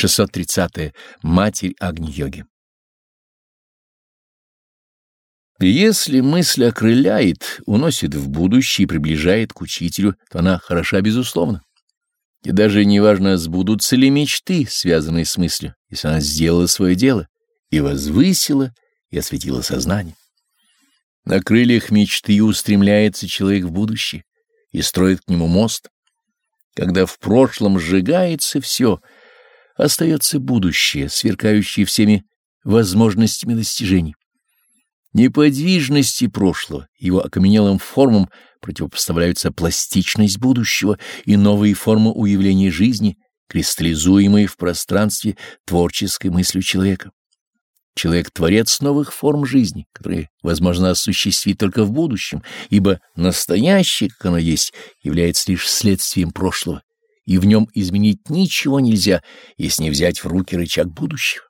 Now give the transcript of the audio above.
630. -е. Матерь Агни-йоги. Если мысль окрыляет, уносит в будущее и приближает к учителю, то она хороша безусловно. И даже неважно, сбудутся ли мечты, связанные с мыслью, если она сделала свое дело и возвысила, и осветила сознание. На крыльях мечты устремляется человек в будущее и строит к нему мост. Когда в прошлом сжигается все, остается будущее, сверкающее всеми возможностями достижений. Неподвижности прошлого, его окаменелым формам противопоставляются пластичность будущего и новые формы уявления жизни, кристаллизуемые в пространстве творческой мыслью человека. Человек — творец новых форм жизни, которые возможно осуществить только в будущем, ибо настоящее, как оно есть, является лишь следствием прошлого, и в нем изменить ничего нельзя, если не взять в руки рычаг будущего.